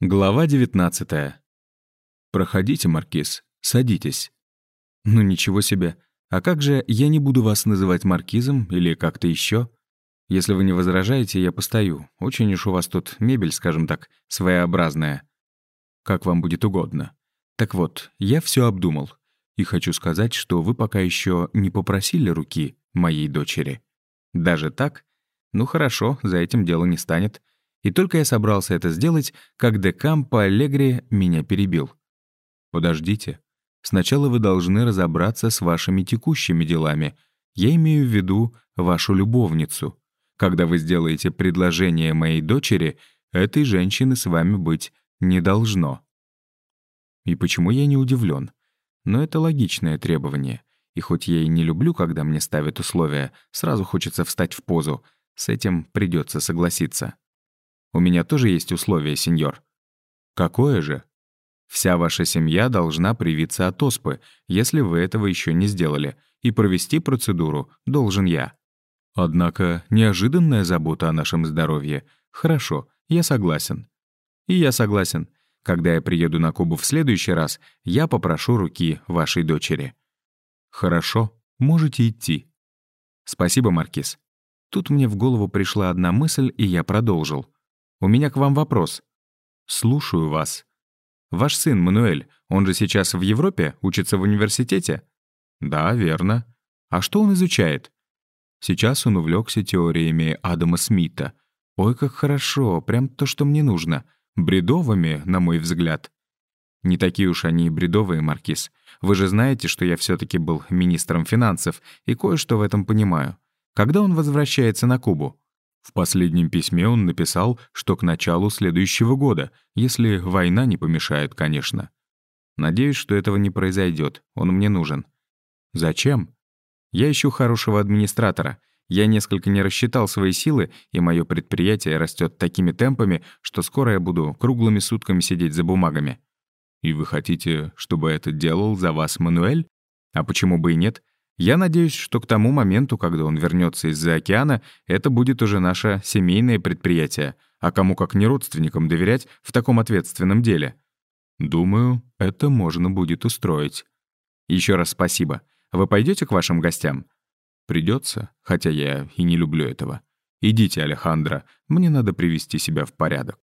Глава 19 «Проходите, Маркиз, садитесь». «Ну ничего себе. А как же я не буду вас называть Маркизом или как-то еще? Если вы не возражаете, я постою. Очень уж у вас тут мебель, скажем так, своеобразная. Как вам будет угодно. Так вот, я все обдумал. И хочу сказать, что вы пока еще не попросили руки моей дочери. Даже так? Ну хорошо, за этим дело не станет. И только я собрался это сделать, как декам по Аллегри меня перебил. «Подождите. Сначала вы должны разобраться с вашими текущими делами. Я имею в виду вашу любовницу. Когда вы сделаете предложение моей дочери, этой женщины с вами быть не должно». И почему я не удивлен? Но это логичное требование. И хоть я и не люблю, когда мне ставят условия, сразу хочется встать в позу. С этим придется согласиться. У меня тоже есть условие, сеньор». «Какое же?» «Вся ваша семья должна привиться от оспы, если вы этого еще не сделали, и провести процедуру должен я». «Однако неожиданная забота о нашем здоровье. Хорошо, я согласен». «И я согласен. Когда я приеду на Кубу в следующий раз, я попрошу руки вашей дочери». «Хорошо, можете идти». «Спасибо, Маркиз». Тут мне в голову пришла одна мысль, и я продолжил. У меня к вам вопрос». «Слушаю вас». «Ваш сын, Мануэль, он же сейчас в Европе, учится в университете?» «Да, верно. А что он изучает?» Сейчас он увлекся теориями Адама Смита. Ой, как хорошо, прям то, что мне нужно. Бредовыми, на мой взгляд. Не такие уж они и бредовые, Маркиз. Вы же знаете, что я все таки был министром финансов и кое-что в этом понимаю. Когда он возвращается на Кубу? В последнем письме он написал, что к началу следующего года, если война не помешает, конечно. Надеюсь, что этого не произойдет. Он мне нужен. Зачем? Я ищу хорошего администратора. Я несколько не рассчитал свои силы, и мое предприятие растет такими темпами, что скоро я буду круглыми сутками сидеть за бумагами. И вы хотите, чтобы это делал за вас Мануэль? А почему бы и нет? Я надеюсь, что к тому моменту, когда он вернется из-за океана, это будет уже наше семейное предприятие, а кому как не родственникам доверять в таком ответственном деле. Думаю, это можно будет устроить. Еще раз спасибо. Вы пойдете к вашим гостям? Придется, хотя я и не люблю этого. Идите, Алехандро, мне надо привести себя в порядок.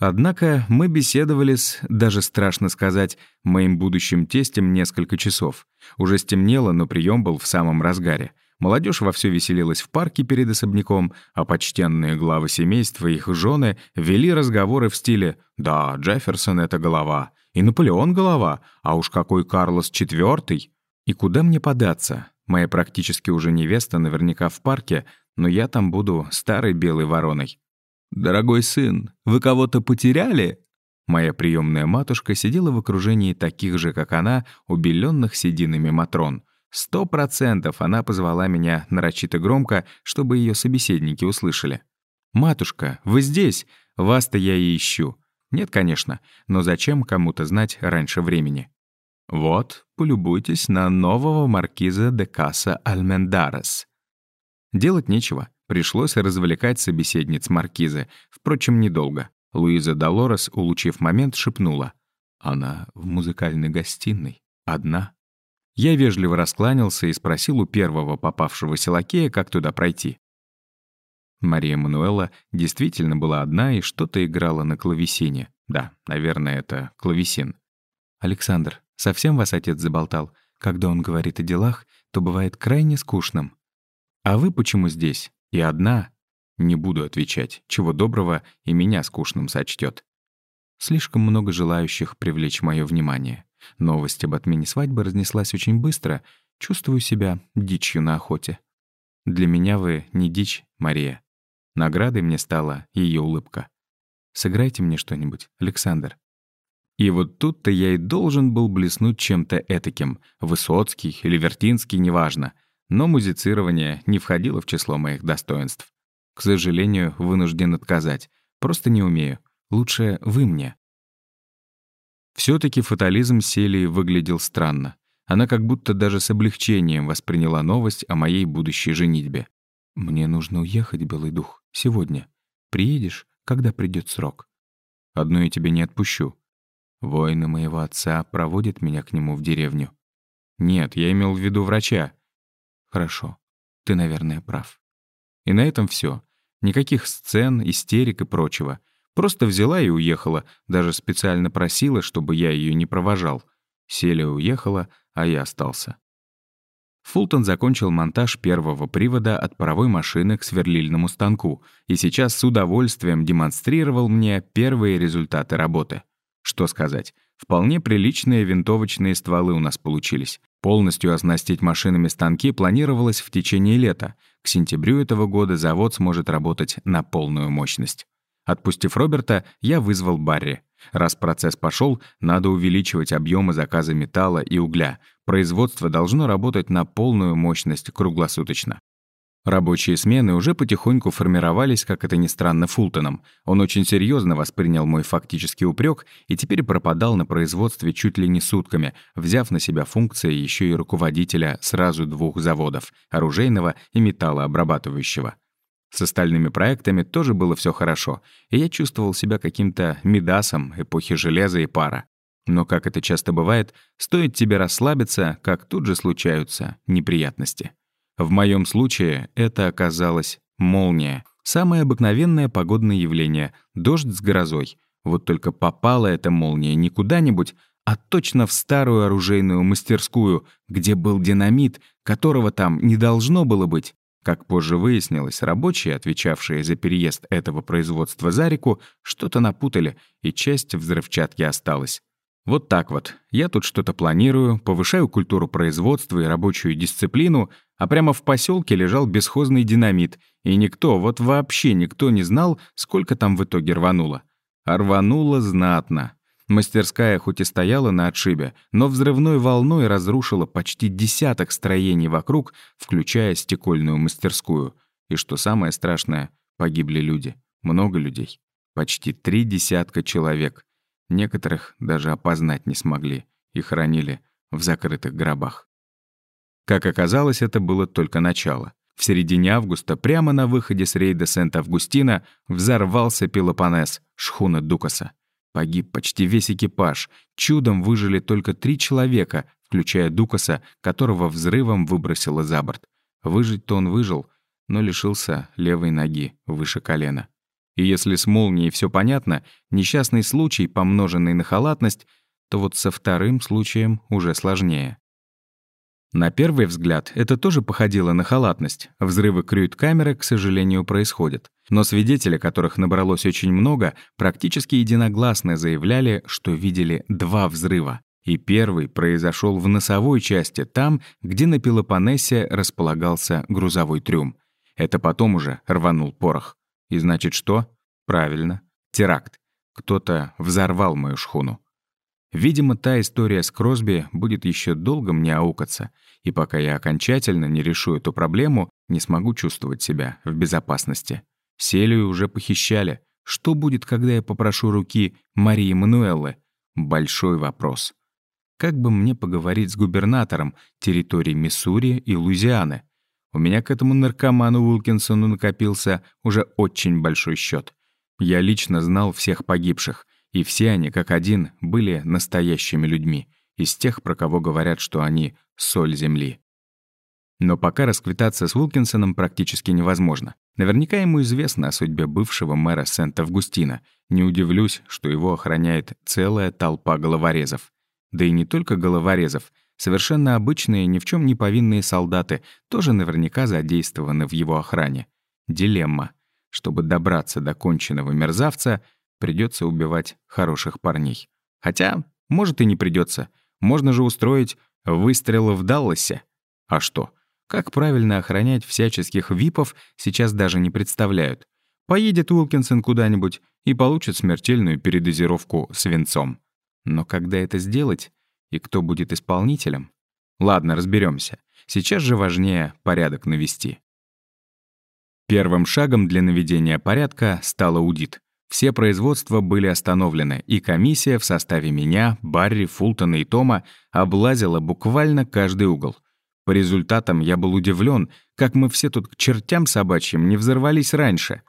Однако мы беседовали с, даже страшно сказать, моим будущим тестем несколько часов. Уже стемнело, но прием был в самом разгаре. Молодежь вовсю веселилась в парке перед особняком, а почтенные главы семейства и их жены вели разговоры в стиле «Да, Джефферсон — это голова, и Наполеон — голова, а уж какой Карлос IV!» И куда мне податься? Моя практически уже невеста наверняка в парке, но я там буду старой белой вороной. «Дорогой сын, вы кого-то потеряли?» Моя приемная матушка сидела в окружении таких же, как она, убеленных сединами матрон. Сто процентов она позвала меня нарочито громко, чтобы ее собеседники услышали. «Матушка, вы здесь? Вас-то я и ищу». Нет, конечно, но зачем кому-то знать раньше времени? Вот, полюбуйтесь на нового маркиза де Каса Альмендарес. Делать нечего. Пришлось развлекать собеседниц маркизы, впрочем, недолго. Луиза Долорес, улучив момент, шепнула. «Она в музыкальной гостиной. Одна». Я вежливо раскланялся и спросил у первого попавшегося лакея, как туда пройти. Мария Мануэла действительно была одна и что-то играла на клавесине. Да, наверное, это клавесин. «Александр, совсем вас отец заболтал? Когда он говорит о делах, то бывает крайне скучным. А вы почему здесь?» И одна? Не буду отвечать. Чего доброго, и меня скучным сочтет. Слишком много желающих привлечь мое внимание. Новость об отмене свадьбы разнеслась очень быстро. Чувствую себя дичью на охоте. Для меня вы не дичь, Мария. Наградой мне стала ее улыбка. Сыграйте мне что-нибудь, Александр. И вот тут-то я и должен был блеснуть чем-то этаким. Высоцкий или Вертинский, неважно — но музицирование не входило в число моих достоинств. К сожалению, вынужден отказать. Просто не умею. Лучше вы мне. все таки фатализм Селии выглядел странно. Она как будто даже с облегчением восприняла новость о моей будущей женитьбе. «Мне нужно уехать, Белый Дух, сегодня. Приедешь, когда придет срок». Одну я тебя не отпущу. Воины моего отца проводят меня к нему в деревню. Нет, я имел в виду врача. Хорошо, ты, наверное, прав. И на этом все. Никаких сцен, истерик и прочего. Просто взяла и уехала, даже специально просила, чтобы я ее не провожал. Селия уехала, а я остался. Фултон закончил монтаж первого привода от паровой машины к сверлильному станку и сейчас с удовольствием демонстрировал мне первые результаты работы. Что сказать, вполне приличные винтовочные стволы у нас получились. Полностью оснастить машинами станки планировалось в течение лета. К сентябрю этого года завод сможет работать на полную мощность. Отпустив Роберта, я вызвал Барри. Раз процесс пошел, надо увеличивать объемы заказа металла и угля. Производство должно работать на полную мощность круглосуточно. Рабочие смены уже потихоньку формировались, как это ни странно, Фултоном. Он очень серьезно воспринял мой фактический упрек и теперь пропадал на производстве чуть ли не сутками, взяв на себя функции еще и руководителя сразу двух заводов — оружейного и металлообрабатывающего. С остальными проектами тоже было все хорошо, и я чувствовал себя каким-то Мидасом эпохи железа и пара. Но, как это часто бывает, стоит тебе расслабиться, как тут же случаются неприятности. В моем случае это оказалось молния. Самое обыкновенное погодное явление — дождь с грозой. Вот только попала эта молния не куда-нибудь, а точно в старую оружейную мастерскую, где был динамит, которого там не должно было быть. Как позже выяснилось, рабочие, отвечавшие за переезд этого производства за реку, что-то напутали, и часть взрывчатки осталась. Вот так вот. Я тут что-то планирую, повышаю культуру производства и рабочую дисциплину, а прямо в поселке лежал бесхозный динамит, и никто, вот вообще никто не знал, сколько там в итоге рвануло. А рвануло знатно. Мастерская хоть и стояла на отшибе, но взрывной волной разрушила почти десяток строений вокруг, включая стекольную мастерскую. И что самое страшное, погибли люди. Много людей. Почти три десятка человек. Некоторых даже опознать не смогли и хоронили в закрытых гробах. Как оказалось, это было только начало. В середине августа, прямо на выходе с рейда Сент-Августина, взорвался Пелопонес, шхуна Дукаса. Погиб почти весь экипаж. Чудом выжили только три человека, включая Дукаса, которого взрывом выбросило за борт. Выжить-то он выжил, но лишился левой ноги выше колена. И если с молнией все понятно, несчастный случай, помноженный на халатность, то вот со вторым случаем уже сложнее. На первый взгляд это тоже походило на халатность. Взрывы крюит-камеры, к сожалению, происходят. Но свидетели, которых набралось очень много, практически единогласно заявляли, что видели два взрыва. И первый произошел в носовой части, там, где на Пелопоннесе располагался грузовой трюм. Это потом уже рванул порох. И значит что? Правильно, теракт. Кто-то взорвал мою шхуну. Видимо, та история с Кросби будет еще долго мне аукаться, и пока я окончательно не решу эту проблему, не смогу чувствовать себя в безопасности. Селию уже похищали. Что будет, когда я попрошу руки Марии Мануэллы? Большой вопрос. Как бы мне поговорить с губернатором территорий Миссури и Луизианы? У меня к этому наркоману Уилкинсону накопился уже очень большой счет. Я лично знал всех погибших, и все они, как один, были настоящими людьми, из тех, про кого говорят, что они — соль земли. Но пока расквитаться с Уилкинсоном практически невозможно. Наверняка ему известно о судьбе бывшего мэра Сент-Августина. Не удивлюсь, что его охраняет целая толпа головорезов. Да и не только головорезов. Совершенно обычные, ни в чем не повинные солдаты тоже наверняка задействованы в его охране. Дилемма. Чтобы добраться до конченного мерзавца, придется убивать хороших парней. Хотя, может и не придется. Можно же устроить выстрелы в Далласе. А что? Как правильно охранять всяческих випов, сейчас даже не представляют. Поедет Уилкинсон куда-нибудь и получит смертельную передозировку свинцом. Но когда это сделать? И кто будет исполнителем? Ладно, разберемся. Сейчас же важнее порядок навести. Первым шагом для наведения порядка стал аудит. Все производства были остановлены, и комиссия в составе меня, Барри, Фултона и Тома облазила буквально каждый угол — по результатам я был удивлен, как мы все тут к чертям собачьим не взорвались раньше.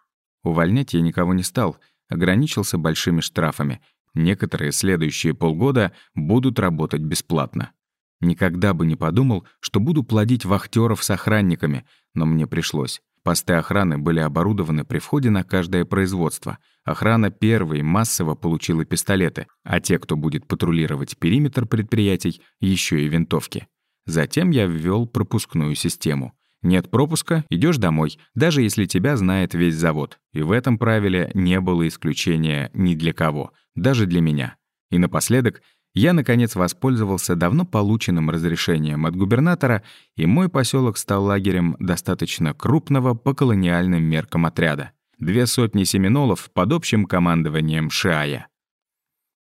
Увольнять я никого не стал. ограничился большими штрафами. Некоторые следующие полгода будут работать бесплатно. Никогда бы не подумал, что буду плодить вахтеров с охранниками, но мне пришлось. Посты охраны были оборудованы при входе на каждое производство. Охрана первой массово получила пистолеты, а те, кто будет патрулировать периметр предприятий, еще и винтовки. Затем я ввел пропускную систему. Нет пропуска — идешь домой, даже если тебя знает весь завод. И в этом правиле не было исключения ни для кого, даже для меня. И напоследок я, наконец, воспользовался давно полученным разрешением от губернатора, и мой поселок стал лагерем достаточно крупного по колониальным меркам отряда. Две сотни семинолов под общим командованием Шая.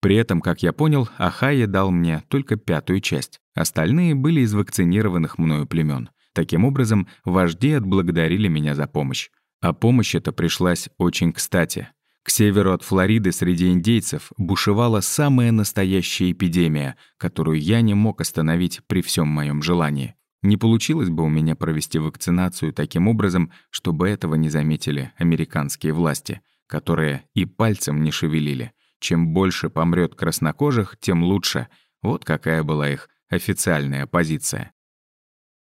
При этом, как я понял, Ахайя дал мне только пятую часть. Остальные были из вакцинированных мною племен. Таким образом, вожди отблагодарили меня за помощь. А помощь эта пришлась очень кстати. К северу от Флориды среди индейцев бушевала самая настоящая эпидемия, которую я не мог остановить при всем моем желании. Не получилось бы у меня провести вакцинацию таким образом, чтобы этого не заметили американские власти, которые и пальцем не шевелили. Чем больше помрет краснокожих, тем лучше. Вот какая была их официальная позиция.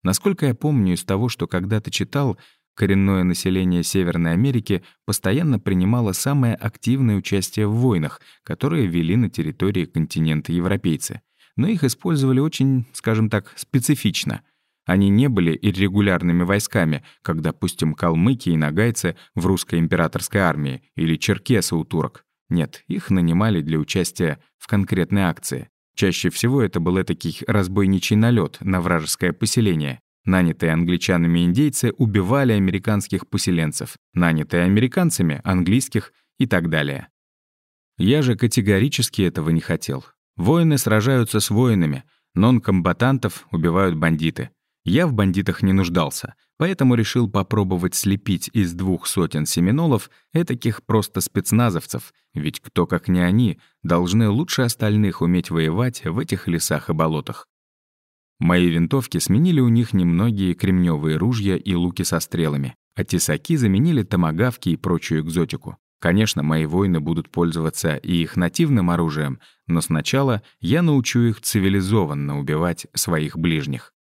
Насколько я помню из того, что когда-то читал, коренное население Северной Америки постоянно принимало самое активное участие в войнах, которые вели на территории континента европейцы. Но их использовали очень, скажем так, специфично. Они не были иррегулярными войсками, как, допустим, калмыки и нагайцы в русской императорской армии или черкесы у турок. Нет, их нанимали для участия в конкретной акции. Чаще всего это был этакий разбойничий налет на вражеское поселение. Нанятые англичанами индейцы убивали американских поселенцев, нанятые американцами — английских и так далее. Я же категорически этого не хотел. Воины сражаются с воинами, нон-комбатантов убивают бандиты. Я в бандитах не нуждался, поэтому решил попробовать слепить из двух сотен семинолов этаких просто спецназовцев, ведь кто, как не они, должны лучше остальных уметь воевать в этих лесах и болотах. Мои винтовки сменили у них немногие кремневые ружья и луки со стрелами, а тесаки заменили томагавки и прочую экзотику. Конечно, мои воины будут пользоваться и их нативным оружием, но сначала я научу их цивилизованно убивать своих ближних.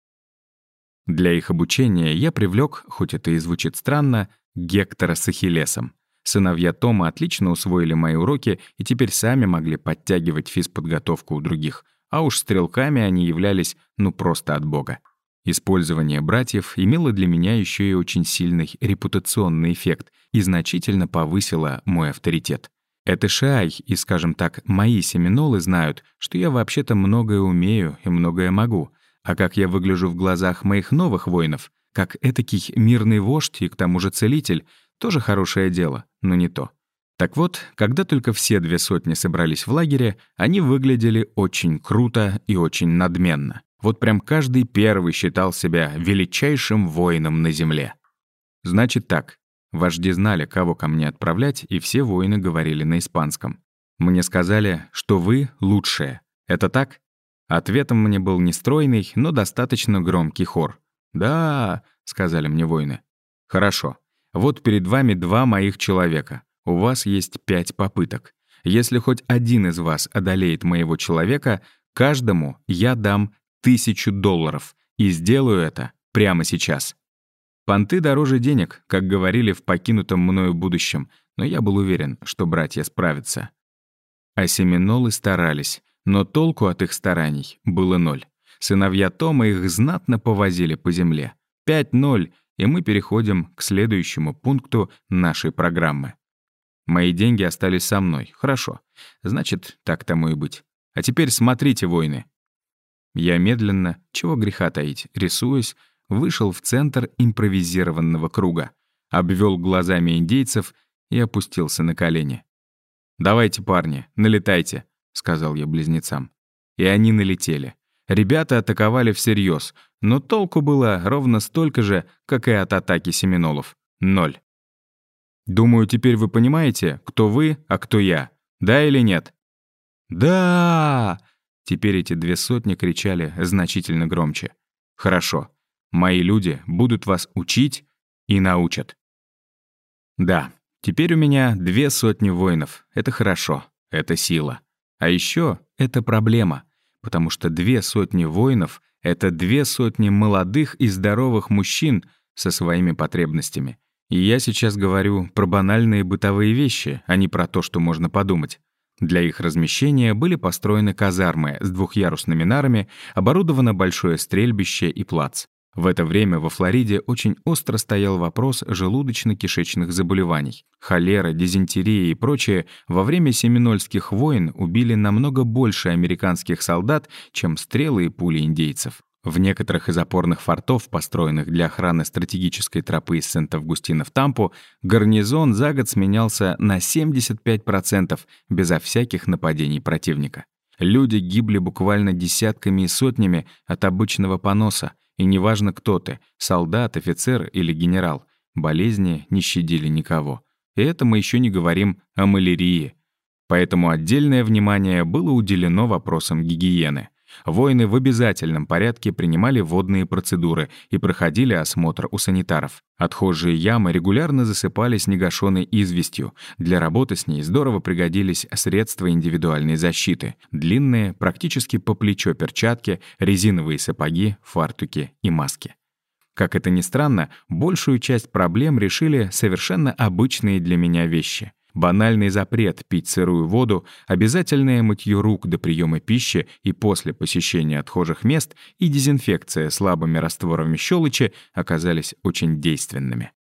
Для их обучения я привлек, хоть это и звучит странно, Гектора с Ахиллесом. Сыновья Тома отлично усвоили мои уроки и теперь сами могли подтягивать физподготовку у других, а уж стрелками они являлись ну просто от бога. Использование братьев имело для меня еще и очень сильный репутационный эффект и значительно повысило мой авторитет. Это Шай и, скажем так, мои семинолы знают, что я вообще-то многое умею и многое могу — а как я выгляжу в глазах моих новых воинов, как этакий мирный вождь и к тому же целитель, тоже хорошее дело, но не то. Так вот, когда только все две сотни собрались в лагере, они выглядели очень круто и очень надменно. Вот прям каждый первый считал себя величайшим воином на земле. Значит так, вожди знали, кого ко мне отправлять, и все воины говорили на испанском. Мне сказали, что вы лучшие. Это так? Ответом мне был нестройный, но достаточно громкий хор. «Да», — сказали мне воины. «Хорошо. Вот перед вами два моих человека. У вас есть пять попыток. Если хоть один из вас одолеет моего человека, каждому я дам тысячу долларов. И сделаю это прямо сейчас». Понты дороже денег, как говорили в покинутом мною будущем, но я был уверен, что братья справятся. А семинолы старались. Но толку от их стараний было ноль. Сыновья Тома их знатно повозили по земле. 5-0, и мы переходим к следующему пункту нашей программы. Мои деньги остались со мной. Хорошо. Значит, так тому и быть. А теперь смотрите, воины. Я медленно, чего греха таить, рисуясь, вышел в центр импровизированного круга, обвел глазами индейцев и опустился на колени. «Давайте, парни, налетайте. — сказал я близнецам. И они налетели. Ребята атаковали всерьез, но толку было ровно столько же, как и от атаки семинолов. Ноль. Думаю, теперь вы понимаете, кто вы, а кто я. Да или нет? «Да!» Теперь эти две сотни кричали значительно громче. «Хорошо. Мои люди будут вас учить и научат». Да, Теперь у меня две сотни воинов. Это хорошо, это сила. А еще это проблема, потому что две сотни воинов — это две сотни молодых и здоровых мужчин со своими потребностями. И я сейчас говорю про банальные бытовые вещи, а не про то, что можно подумать. Для их размещения были построены казармы с двухъярусными нарами, оборудовано большое стрельбище и плац. В это время во Флориде очень остро стоял вопрос желудочно-кишечных заболеваний. Холера, дизентерия и прочее во время Семинольских войн убили намного больше американских солдат, чем стрелы и пули индейцев. В некоторых из опорных фортов, построенных для охраны стратегической тропы из Сент-Августина в Тампу, гарнизон за год сменялся на 75% безо всяких нападений противника. Люди гибли буквально десятками и сотнями от обычного поноса, и неважно кто ты — солдат, офицер или генерал, болезни не щадили никого. И это мы еще не говорим о малярии. Поэтому отдельное внимание было уделено вопросам гигиены. Воины в обязательном порядке принимали водные процедуры и проходили осмотр у санитаров. Отхожие ямы регулярно засыпали снегошоной известью. Для работы с ней здорово пригодились средства индивидуальной защиты. Длинные, практически по плечо перчатки, резиновые сапоги, фартуки и маски. Как это ни странно, большую часть проблем решили совершенно обычные для меня вещи — банальный запрет пить сырую воду, обязательное мытье рук до приема пищи и после посещения отхожих мест и дезинфекция слабыми растворами щелочи оказались очень действенными.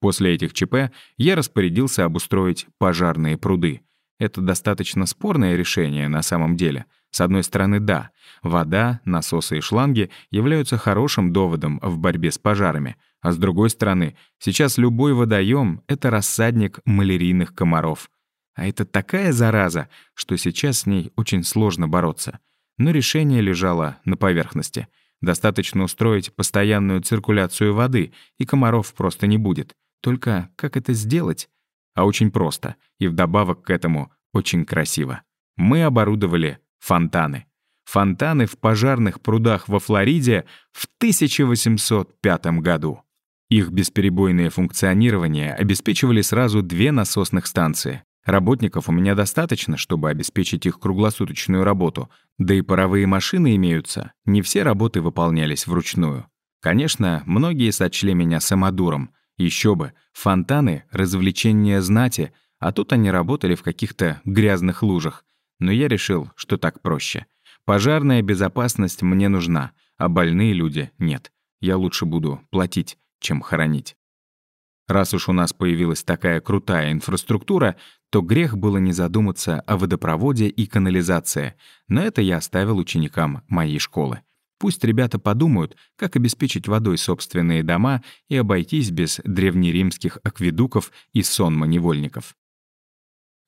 После этих ЧП я распорядился обустроить пожарные пруды. Это достаточно спорное решение на самом деле. С одной стороны, да, вода, насосы и шланги являются хорошим доводом в борьбе с пожарами — а с другой стороны, сейчас любой водоем — это рассадник малярийных комаров. А это такая зараза, что сейчас с ней очень сложно бороться. Но решение лежало на поверхности. Достаточно устроить постоянную циркуляцию воды, и комаров просто не будет. Только как это сделать? А очень просто. И вдобавок к этому очень красиво. Мы оборудовали фонтаны. Фонтаны в пожарных прудах во Флориде в 1805 году. Их бесперебойное функционирование обеспечивали сразу две насосных станции. Работников у меня достаточно, чтобы обеспечить их круглосуточную работу, да и паровые машины имеются. Не все работы выполнялись вручную. Конечно, многие сочли меня самодуром. Еще бы, фонтаны — развлечения знати, а тут они работали в каких-то грязных лужах. Но я решил, что так проще. Пожарная безопасность мне нужна, а больные люди — нет. Я лучше буду платить чем хоронить. Раз уж у нас появилась такая крутая инфраструктура, то грех было не задуматься о водопроводе и канализации, но это я оставил ученикам моей школы. Пусть ребята подумают, как обеспечить водой собственные дома и обойтись без древнеримских акведуков и сонма невольников.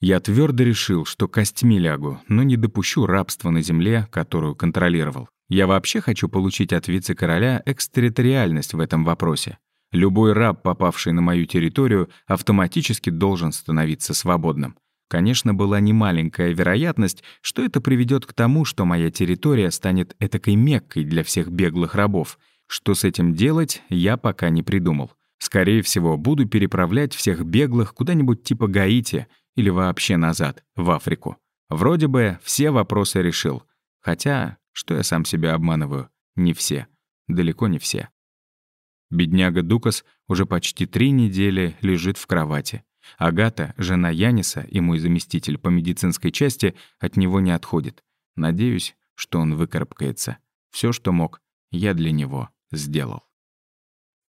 Я твердо решил, что костьми лягу, но не допущу рабства на земле, которую контролировал. Я вообще хочу получить от вице-короля экстерриториальность в этом вопросе. Любой раб, попавший на мою территорию, автоматически должен становиться свободным. Конечно, была немаленькая вероятность, что это приведет к тому, что моя территория станет этакой меккой для всех беглых рабов. Что с этим делать, я пока не придумал. Скорее всего, буду переправлять всех беглых куда-нибудь типа Гаити или вообще назад, в Африку. Вроде бы все вопросы решил. Хотя, что я сам себя обманываю, не все. Далеко не все. Бедняга Дукас уже почти три недели лежит в кровати. Агата, жена Яниса и мой заместитель по медицинской части, от него не отходит. Надеюсь, что он выкарабкается. Все, что мог, я для него сделал.